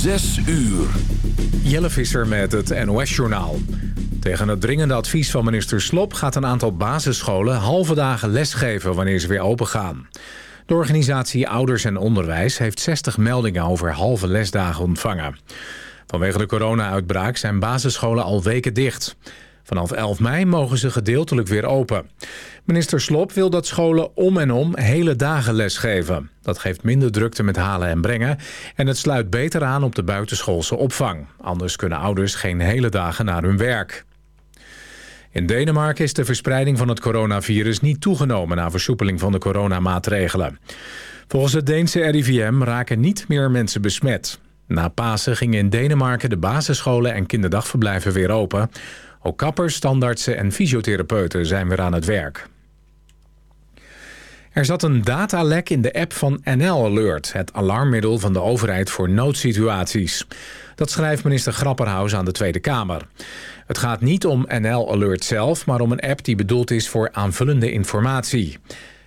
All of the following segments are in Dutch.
Zes uur. Jelle Visser met het NOS-journaal. Tegen het dringende advies van minister Slop gaat een aantal basisscholen halve dagen lesgeven wanneer ze weer open gaan. De organisatie Ouders en Onderwijs heeft 60 meldingen over halve lesdagen ontvangen. Vanwege de corona-uitbraak zijn basisscholen al weken dicht. Vanaf 11 mei mogen ze gedeeltelijk weer open. Minister Slop wil dat scholen om en om hele dagen lesgeven. Dat geeft minder drukte met halen en brengen... en het sluit beter aan op de buitenschoolse opvang. Anders kunnen ouders geen hele dagen naar hun werk. In Denemarken is de verspreiding van het coronavirus niet toegenomen... na versoepeling van de coronamaatregelen. Volgens het Deense RIVM raken niet meer mensen besmet. Na Pasen gingen in Denemarken de basisscholen en kinderdagverblijven weer open... Ook kappers, standaardsen en fysiotherapeuten zijn weer aan het werk. Er zat een datalek in de app van NL Alert... het alarmmiddel van de overheid voor noodsituaties. Dat schrijft minister Grapperhaus aan de Tweede Kamer. Het gaat niet om NL Alert zelf... maar om een app die bedoeld is voor aanvullende informatie.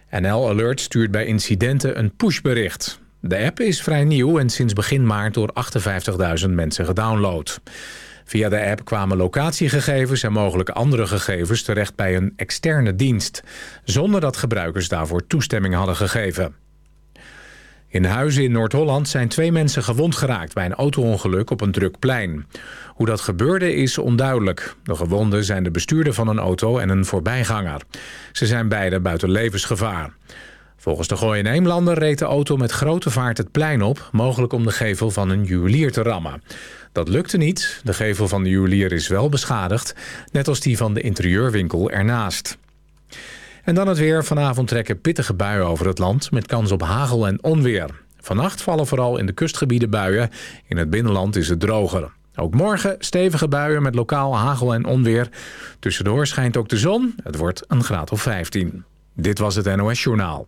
NL Alert stuurt bij incidenten een pushbericht. De app is vrij nieuw en sinds begin maart door 58.000 mensen gedownload. Via de app kwamen locatiegegevens en mogelijk andere gegevens terecht bij een externe dienst, zonder dat gebruikers daarvoor toestemming hadden gegeven. In Huizen in Noord-Holland zijn twee mensen gewond geraakt bij een autoongeluk op een druk plein. Hoe dat gebeurde is onduidelijk. De gewonden zijn de bestuurder van een auto en een voorbijganger. Ze zijn beide buiten levensgevaar. Volgens de Gooi Eemlander reed de auto met grote vaart het plein op... mogelijk om de gevel van een juwelier te rammen. Dat lukte niet. De gevel van de juwelier is wel beschadigd, net als die van de interieurwinkel ernaast. En dan het weer. Vanavond trekken pittige buien over het land met kans op hagel en onweer. Vannacht vallen vooral in de kustgebieden buien. In het binnenland is het droger. Ook morgen stevige buien met lokaal hagel en onweer. Tussendoor schijnt ook de zon. Het wordt een graad of 15. Dit was het NOS Journaal.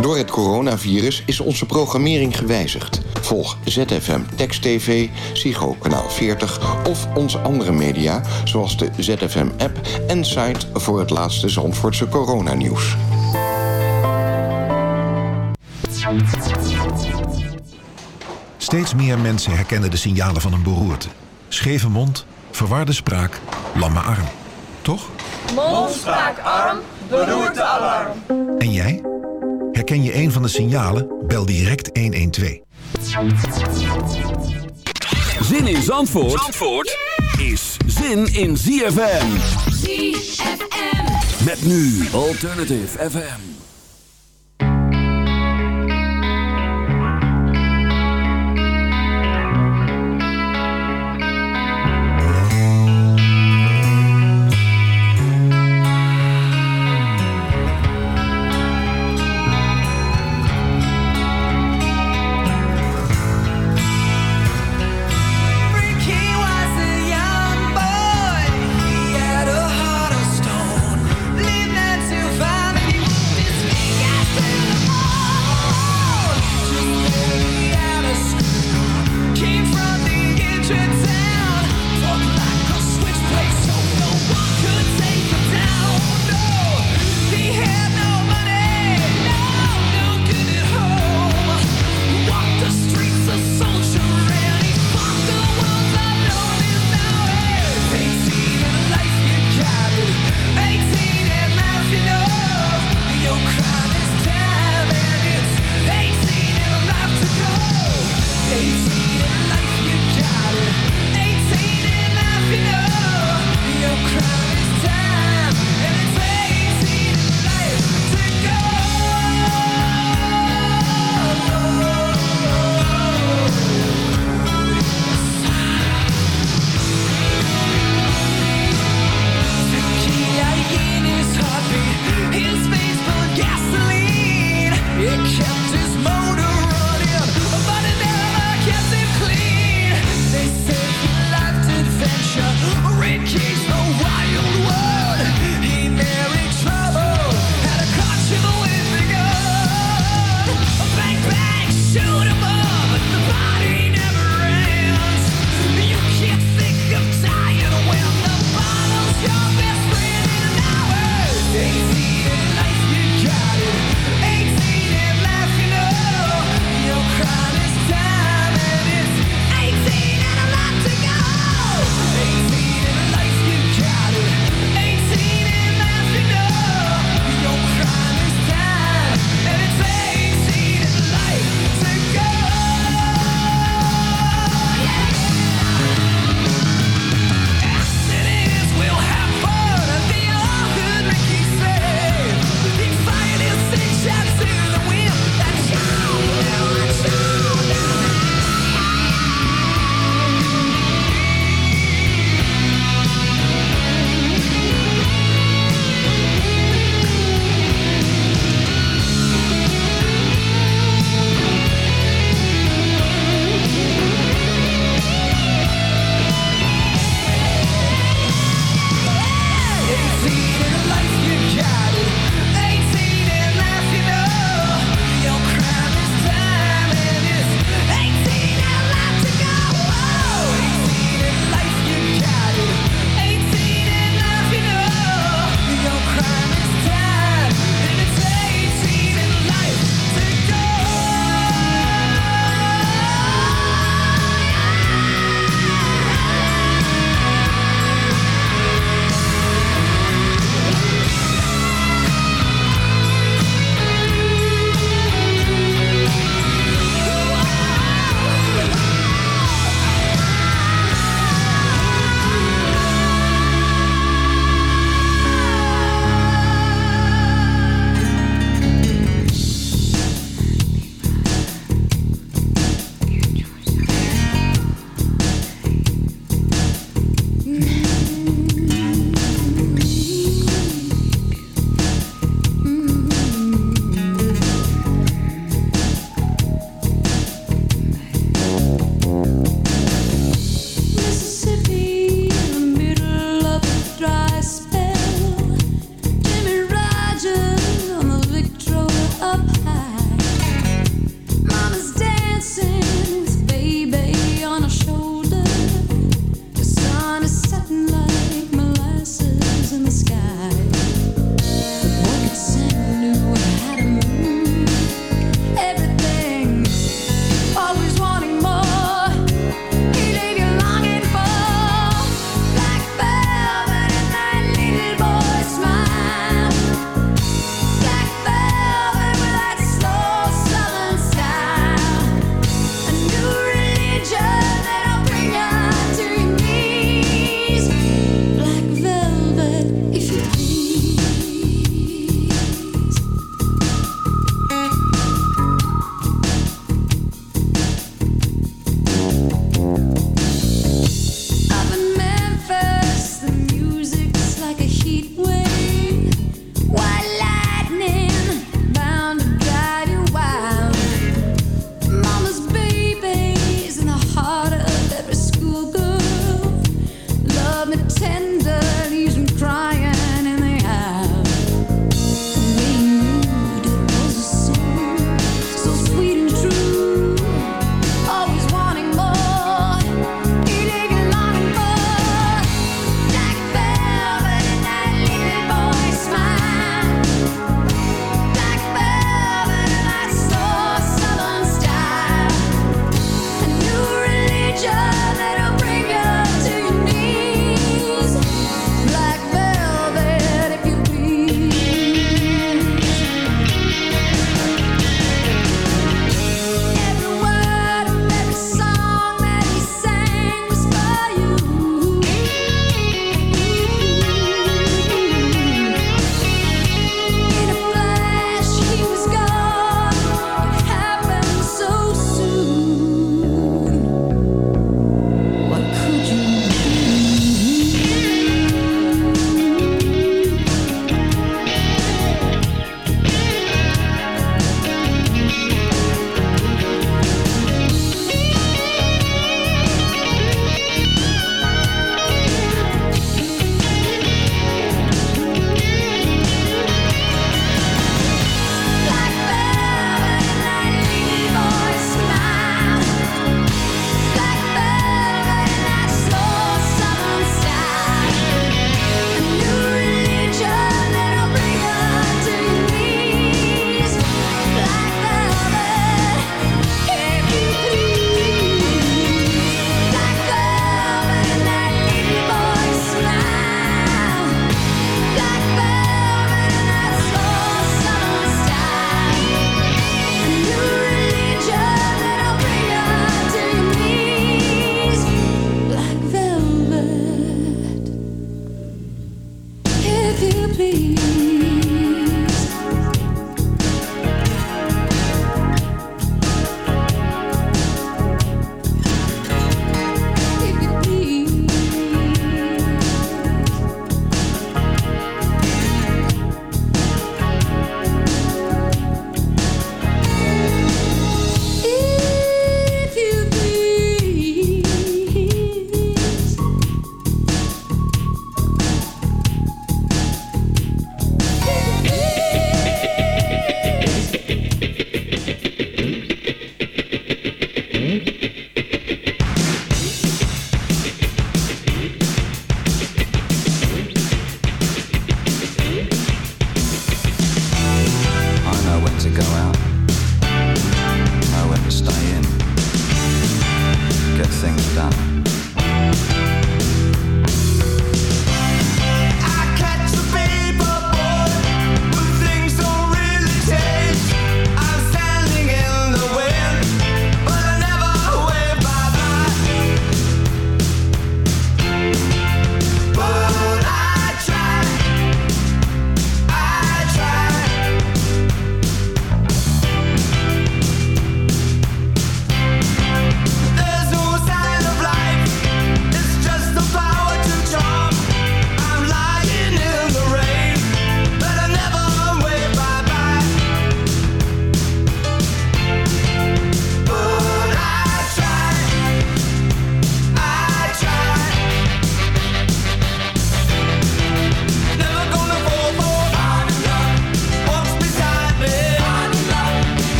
Door het coronavirus is onze programmering gewijzigd. Volg ZFM Text TV, Psycho Kanaal 40 of onze andere media... zoals de ZFM-app en site voor het laatste Zandvoortse coronanieuws. Steeds meer mensen herkennen de signalen van een beroerte. Scheve mond, verwarde spraak, lamme arm. Toch? Mond, spraak, arm, beroerte, alarm. En jij? Herken je een van de signalen? Bel direct 112. Zin in Zandvoort, Zandvoort is zin in ZFM. ZFM. Met nu Alternative FM.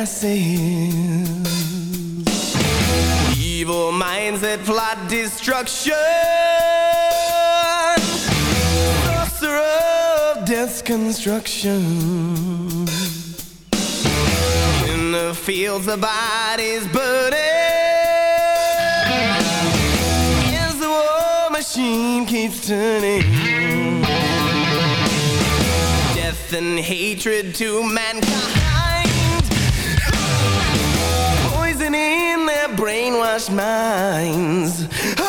assails. Evil minds that plot destruction, sorcerer of death's construction. In the fields, the bodies burning. As the war machine keeps turning. Death and hatred to mankind. Wash minds.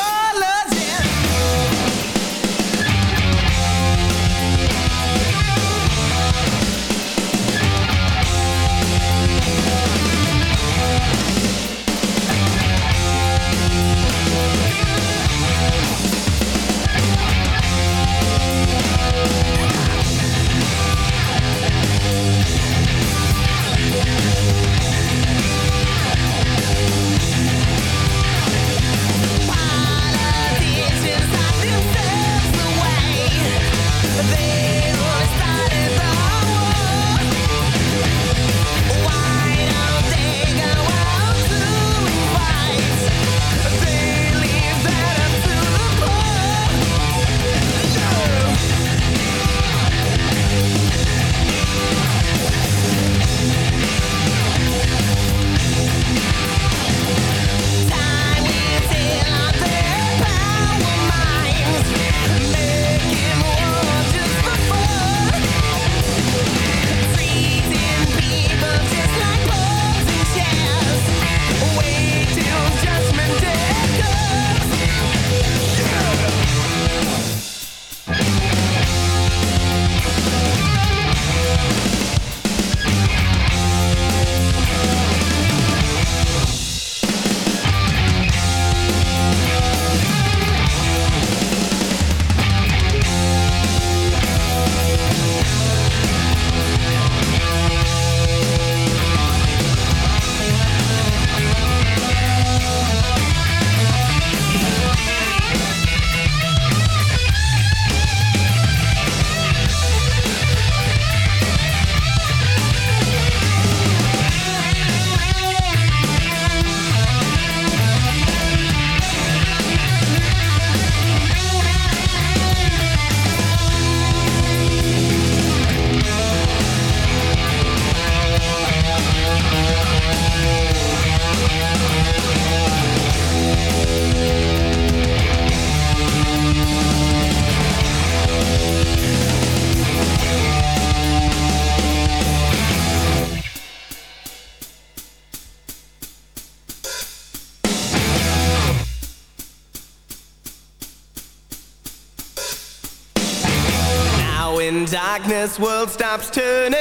darkness, world stops turning.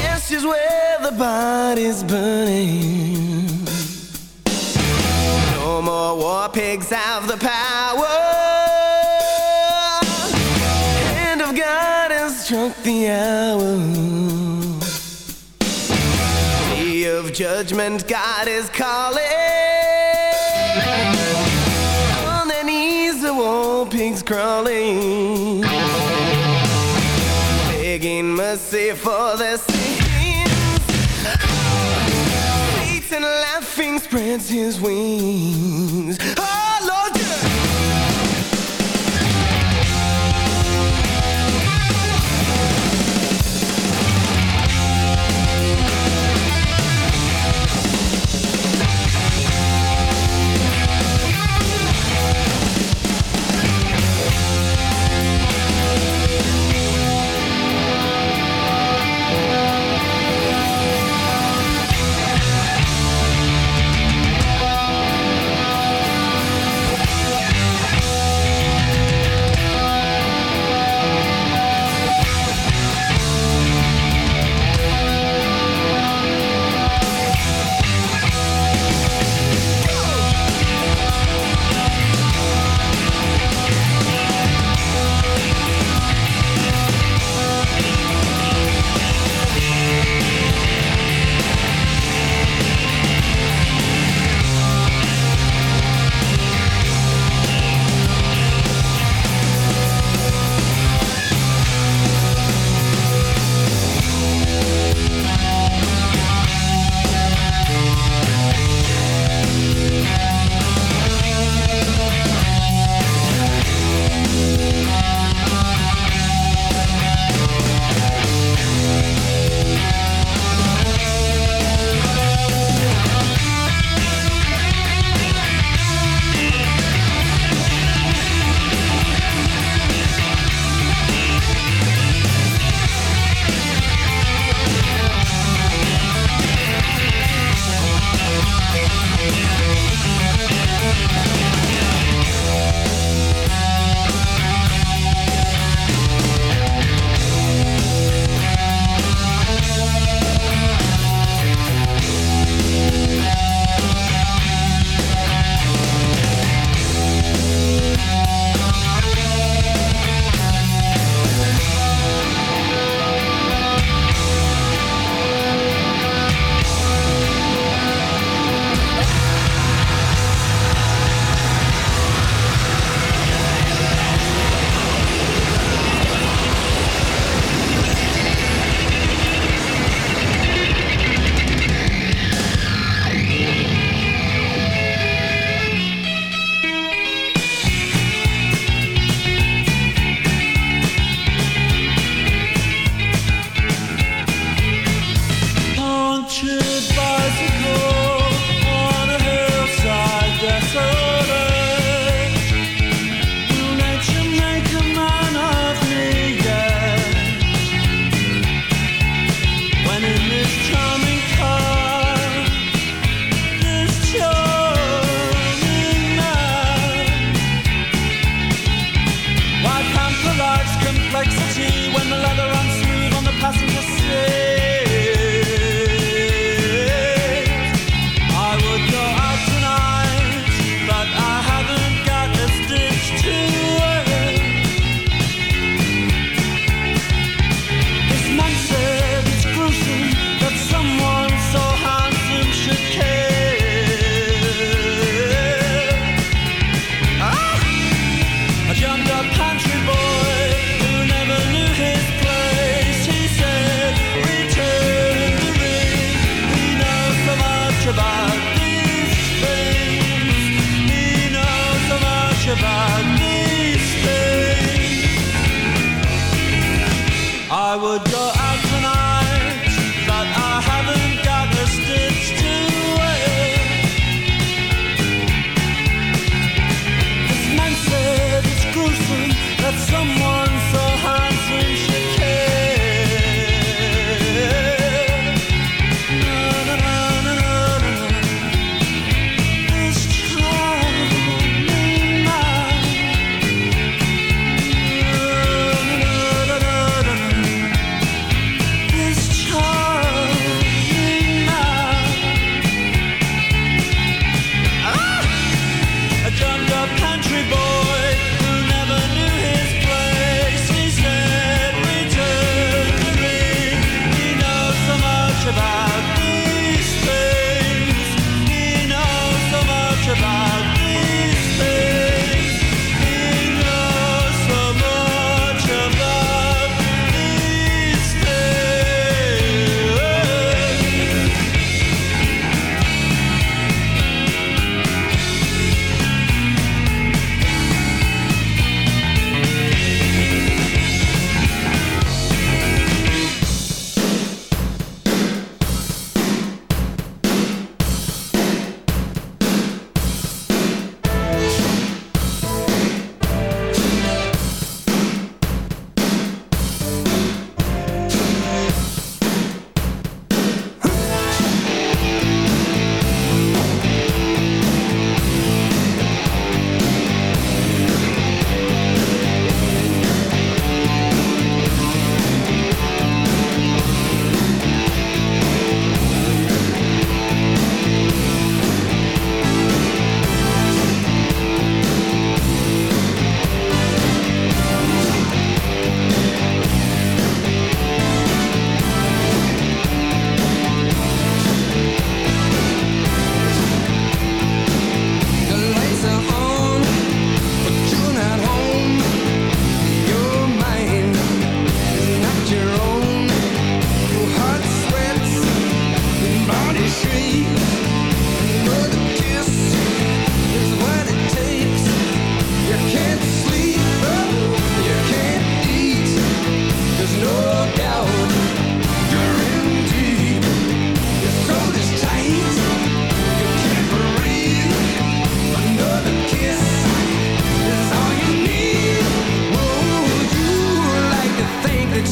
This is where the body's burning. No more war pigs have the power. Hand of God has struck the hour. Day of judgment, God is calling. crawling Begging mercy for their sins Satan laughing spreads his wings oh!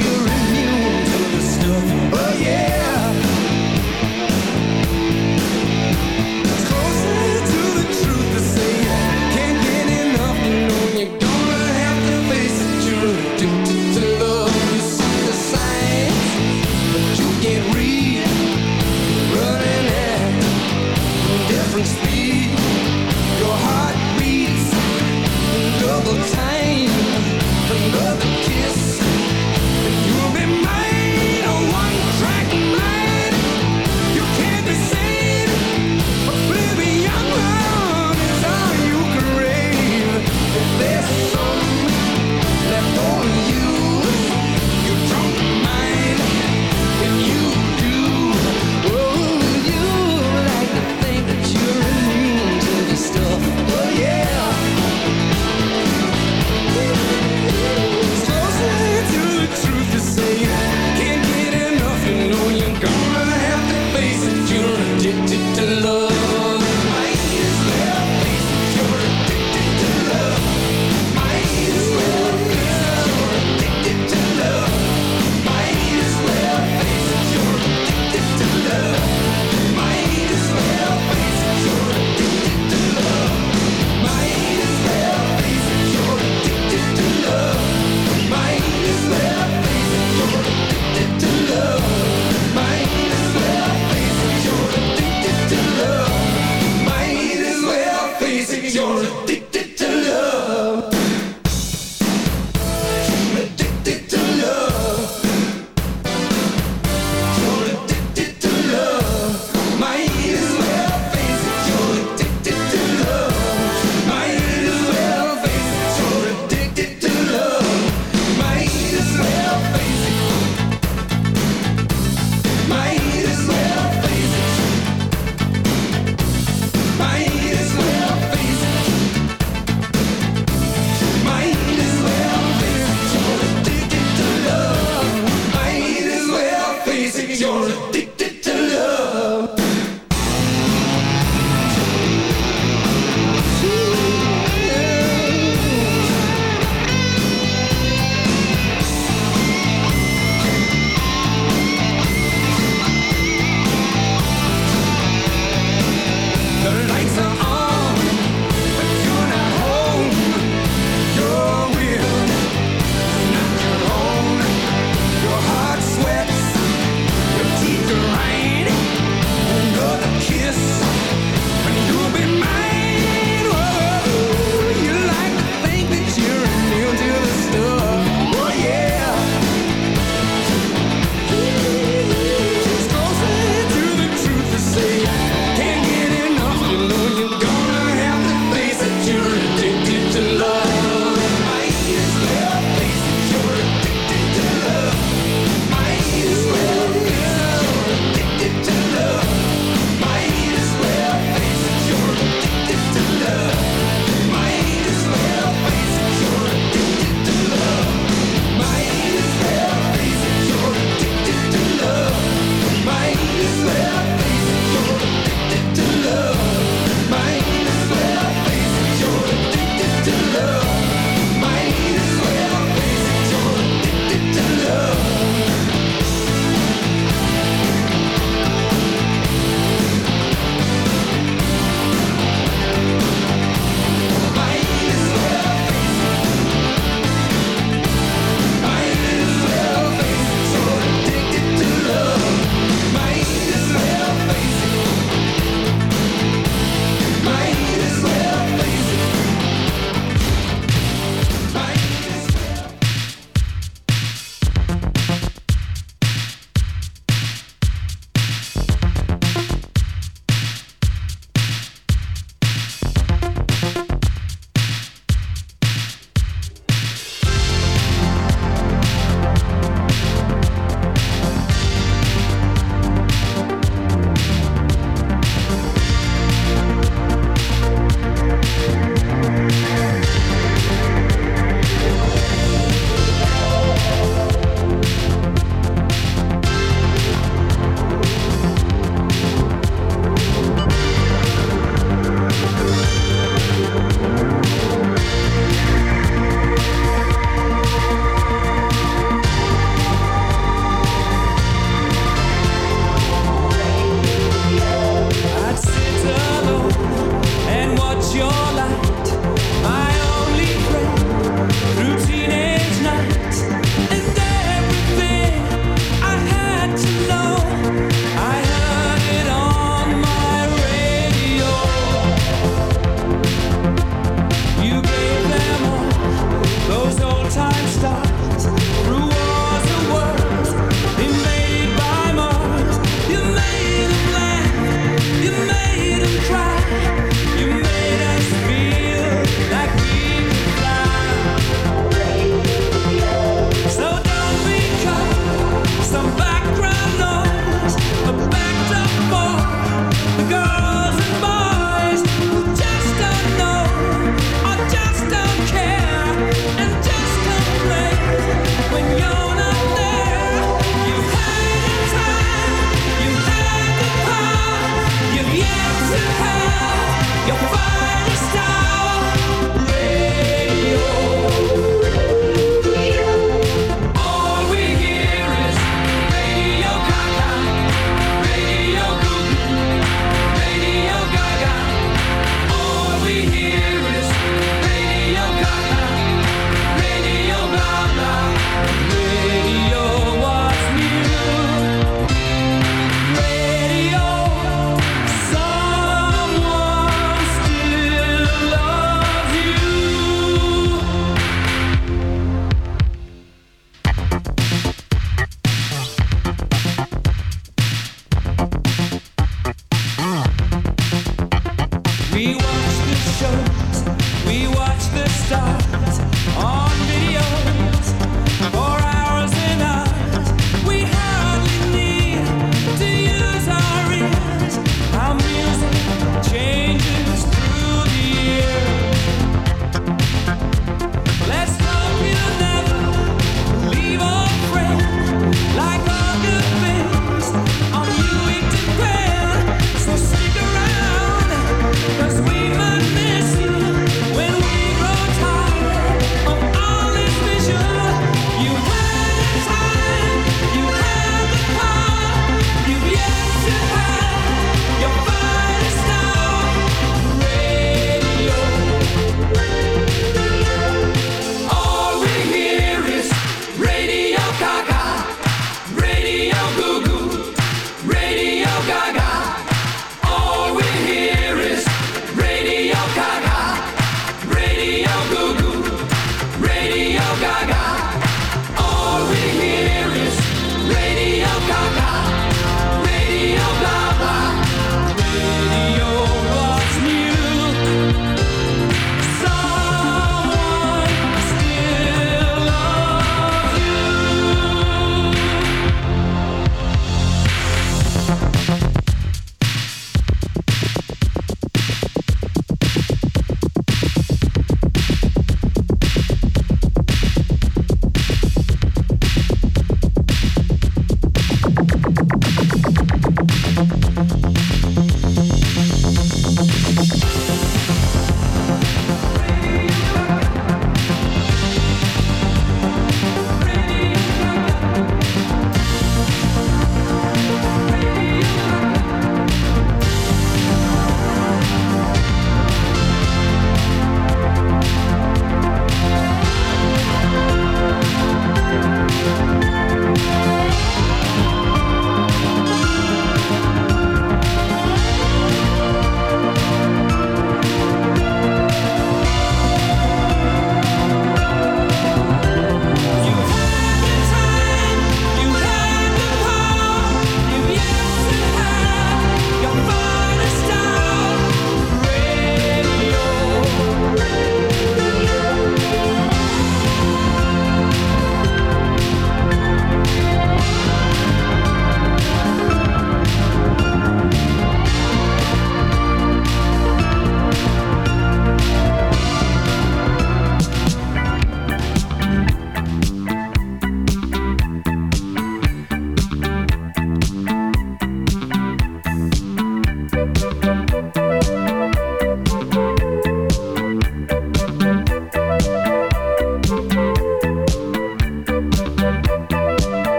You're in.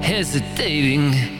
Hesitating.